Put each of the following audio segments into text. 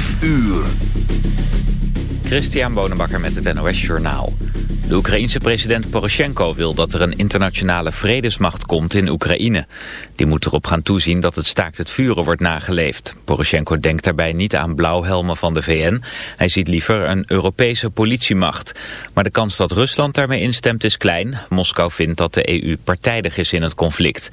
5 uur. Christian Bonenbakker met het NOS Journaal. De Oekraïense president Poroshenko wil dat er een internationale vredesmacht komt in Oekraïne. Die moet erop gaan toezien dat het staakt het vuren wordt nageleefd. Poroshenko denkt daarbij niet aan blauwhelmen van de VN. Hij ziet liever een Europese politiemacht. Maar de kans dat Rusland daarmee instemt is klein. Moskou vindt dat de EU partijdig is in het conflict.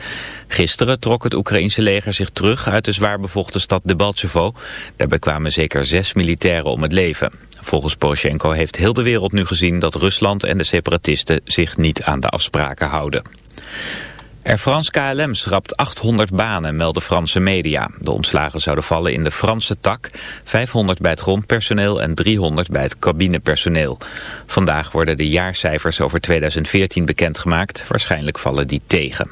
Gisteren trok het Oekraïense leger zich terug uit de zwaar bevochten stad Debaltsevo. Daarbij kwamen zeker zes militairen om het leven. Volgens Poroshenko heeft heel de wereld nu gezien dat Rusland en de separatisten zich niet aan de afspraken houden. Air France KLM schrapt 800 banen, melden Franse media. De ontslagen zouden vallen in de Franse tak, 500 bij het grondpersoneel en 300 bij het cabinepersoneel. Vandaag worden de jaarcijfers over 2014 bekendgemaakt, waarschijnlijk vallen die tegen.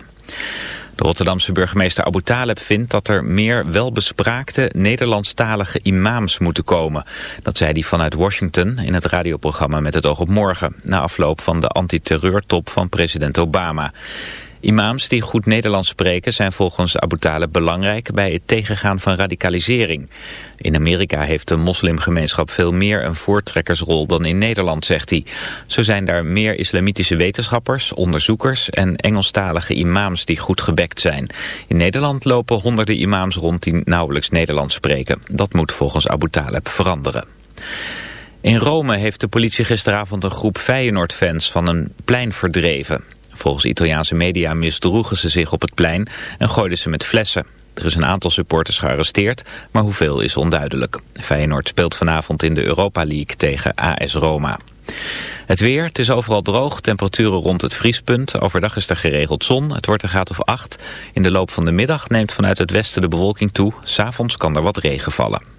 De Rotterdamse burgemeester Abu Taleb vindt dat er meer welbespraakte Nederlandstalige imams moeten komen. Dat zei hij vanuit Washington in het radioprogramma Met het oog op morgen, na afloop van de antiterreurtop van president Obama. Imams die goed Nederlands spreken zijn volgens Abu Talib belangrijk bij het tegengaan van radicalisering. In Amerika heeft de moslimgemeenschap veel meer een voortrekkersrol dan in Nederland, zegt hij. Zo zijn daar meer islamitische wetenschappers, onderzoekers en Engelstalige imams die goed gebekt zijn. In Nederland lopen honderden imams rond die nauwelijks Nederlands spreken. Dat moet volgens Abu Talib veranderen. In Rome heeft de politie gisteravond een groep Feyenoord-fans van een plein verdreven. Volgens Italiaanse media misdroegen ze zich op het plein en gooiden ze met flessen. Er is een aantal supporters gearresteerd, maar hoeveel is onduidelijk. Feyenoord speelt vanavond in de Europa League tegen AS Roma. Het weer, het is overal droog, temperaturen rond het vriespunt. Overdag is er geregeld zon, het wordt een graad of 8. In de loop van de middag neemt vanuit het westen de bewolking toe. S'avonds kan er wat regen vallen.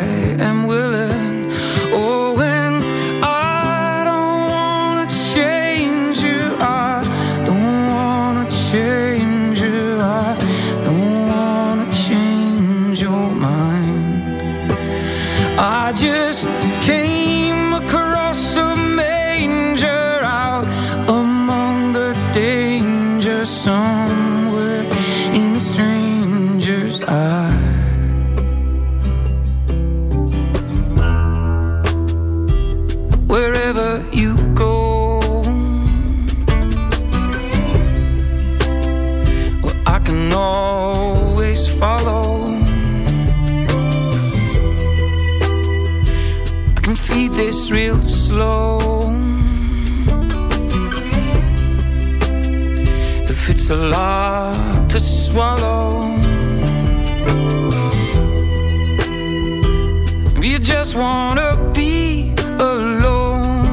just wanna be alone.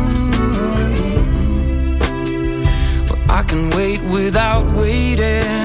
Well, I can wait without waiting.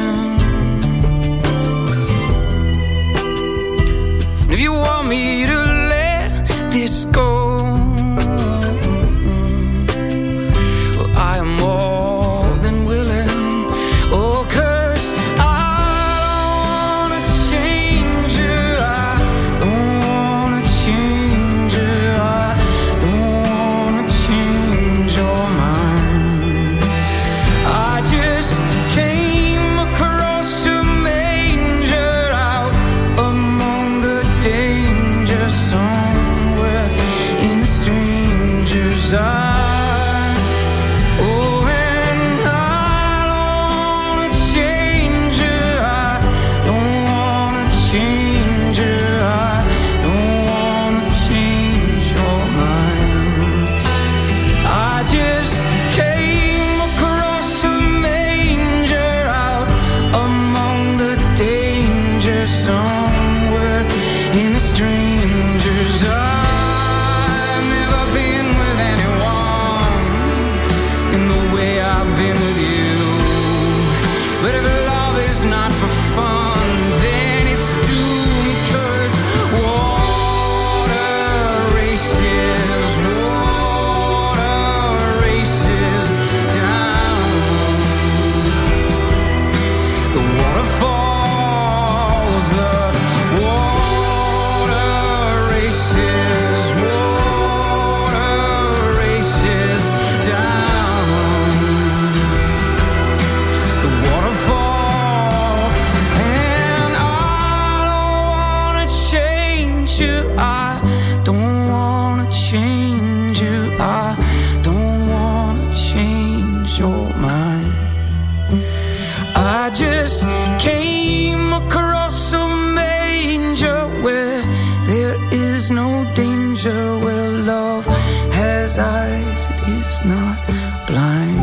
love has eyes, it is not blind.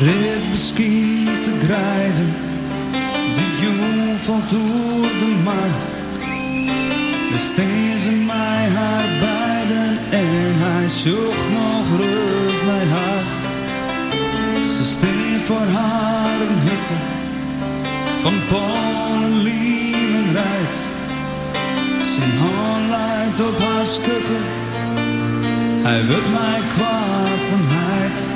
Misschien te grijden, de jong valt door de maan. De steen ze mij haar beiden en hij zocht nog rust naar haar. Ze steen voor haar een hutte van Polen, Liemen rijdt. Zijn hand leidt op haar schutte, hij wil mij kwaad en heid.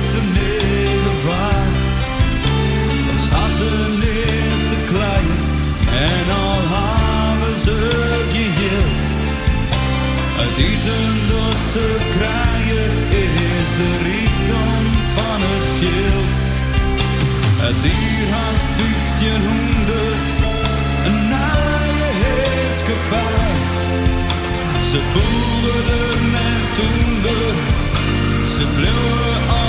niet te klein en al hebben ze geheeld. Het eten dat ze krijgen is de rijkdom van het veld. Het hier haast 1500, een naaie heerskepaar. Ze boerden en toender, ze bleven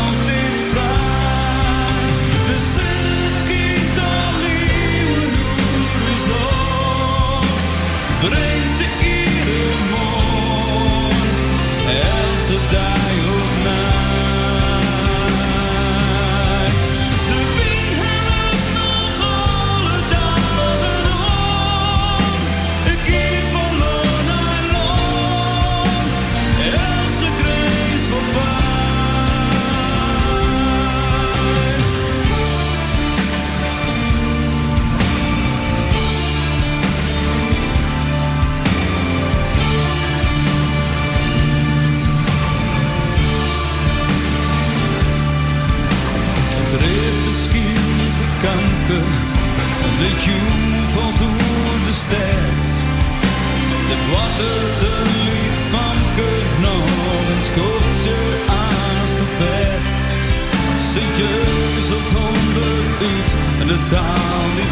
brengt en de taal die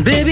Baby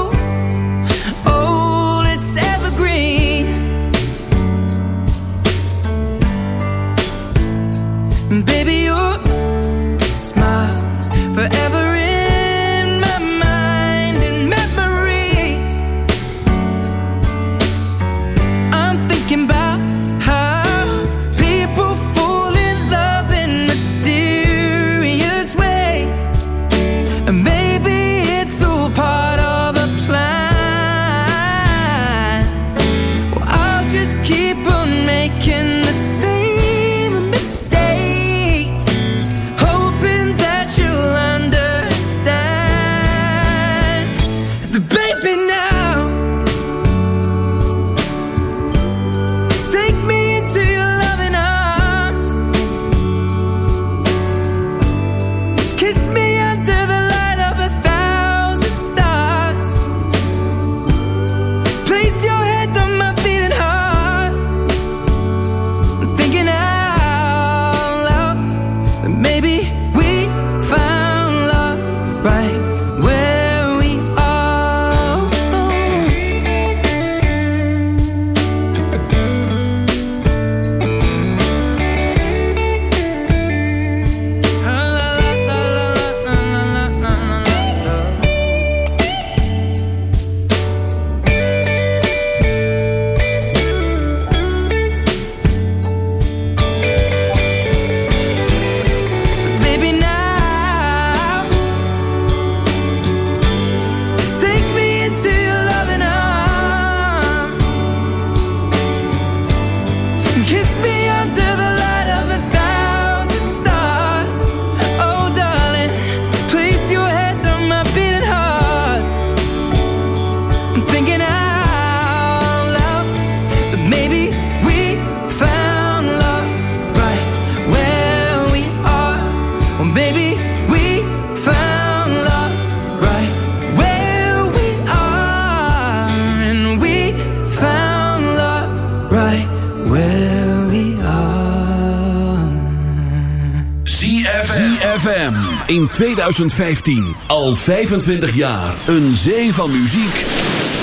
2015. Al 25 jaar. Een zee van muziek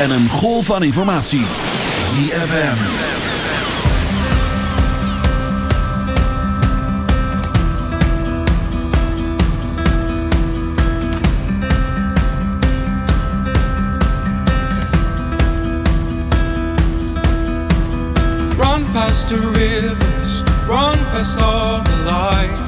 en een golf van informatie. ZFM. Run past the rivers, run past all the lights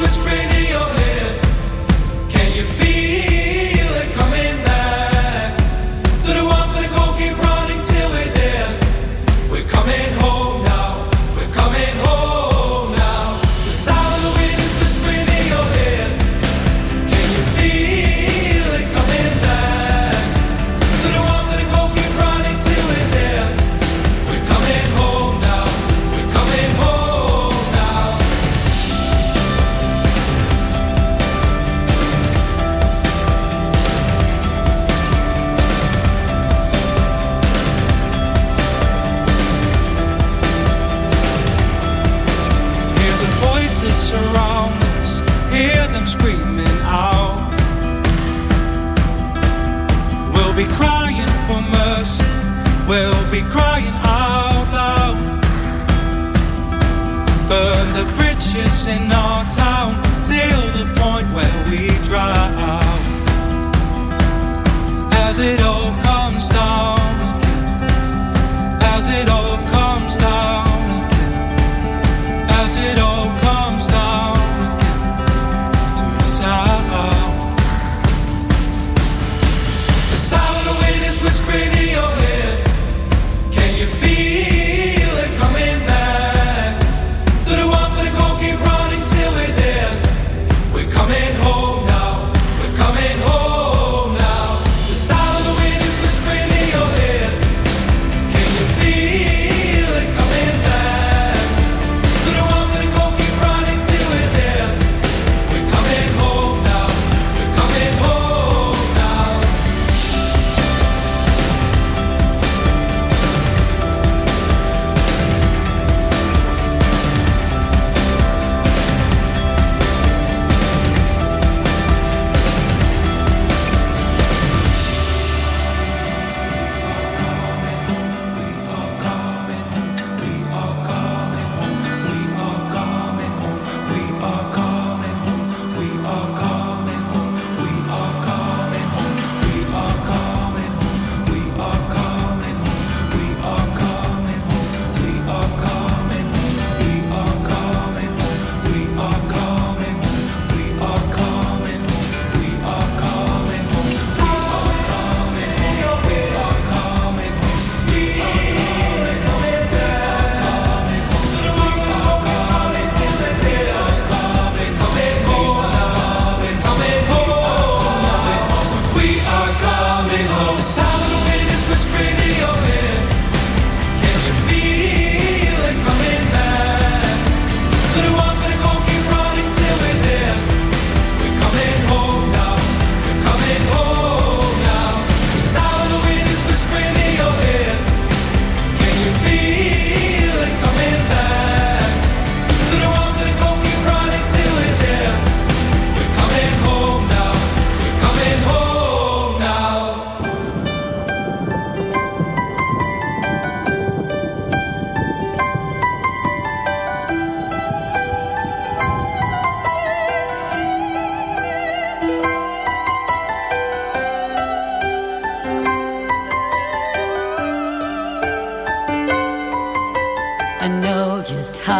whispering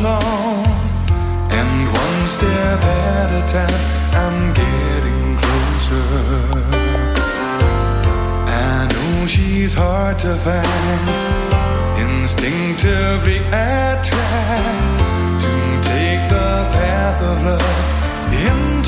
along. And one step at a time I'm getting closer. I know she's hard to find. Instinctively I try To take the path of love into